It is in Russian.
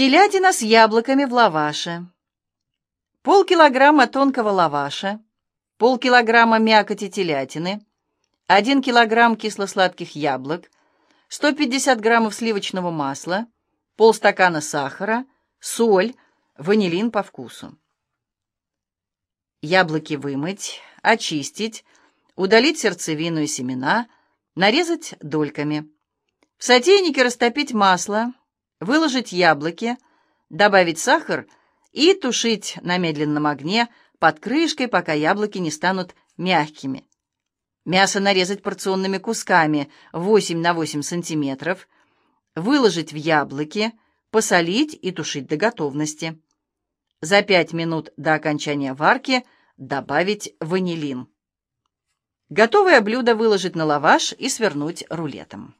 Телятина с яблоками в лаваше. Полкилограмма тонкого лаваша, полкилограмма мякоти телятины, 1 килограмм кисло-сладких яблок, 150 граммов сливочного масла, полстакана сахара, соль, ванилин по вкусу. Яблоки вымыть, очистить, удалить сердцевину и семена, нарезать дольками. В сотейнике растопить масло, выложить яблоки, добавить сахар и тушить на медленном огне под крышкой, пока яблоки не станут мягкими. Мясо нарезать порционными кусками 8 на 8 сантиметров, выложить в яблоки, посолить и тушить до готовности. За 5 минут до окончания варки добавить ванилин. Готовое блюдо выложить на лаваш и свернуть рулетом.